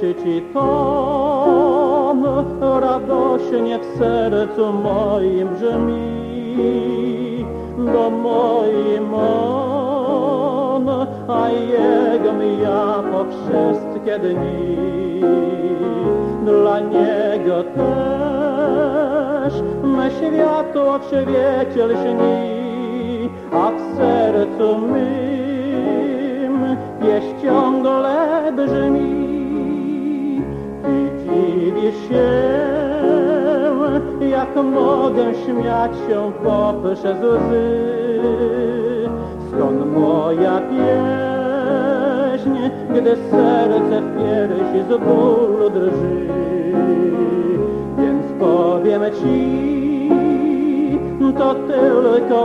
چیت ردوش نی اکثر تو میم گمئی مئیے گیا اکشست د گریا تو اکشری چی اکثر تم یشنی موشمی پپش مشر سوڑ درستی تو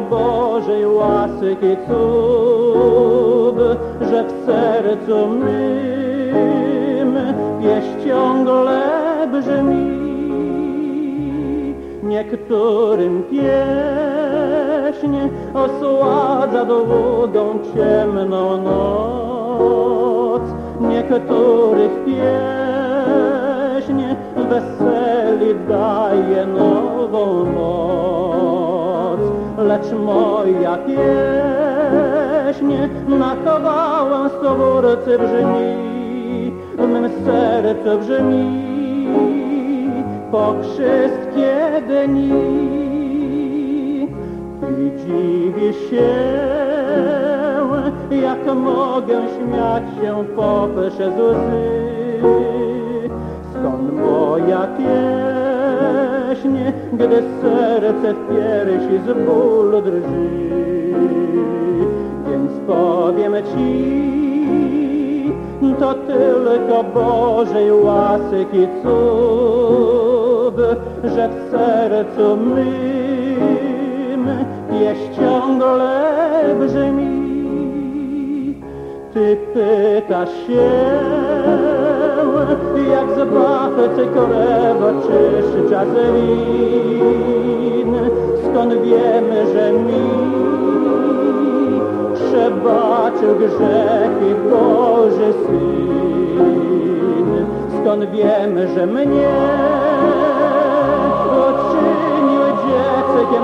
بوشی واس کے سو سر تو میری منگل تورشن سوا جادو گوشم نیک تور کیشنی نو گمیا کے اساتورتنی سرتنی پکش کے دنی مو گم پاپ یا ستیہ رش بول دس پا گم جمی تش بات کر بچ جسم ce grzech i Boże Syn. Skąd wiem, że mnie odczynił dziecekiem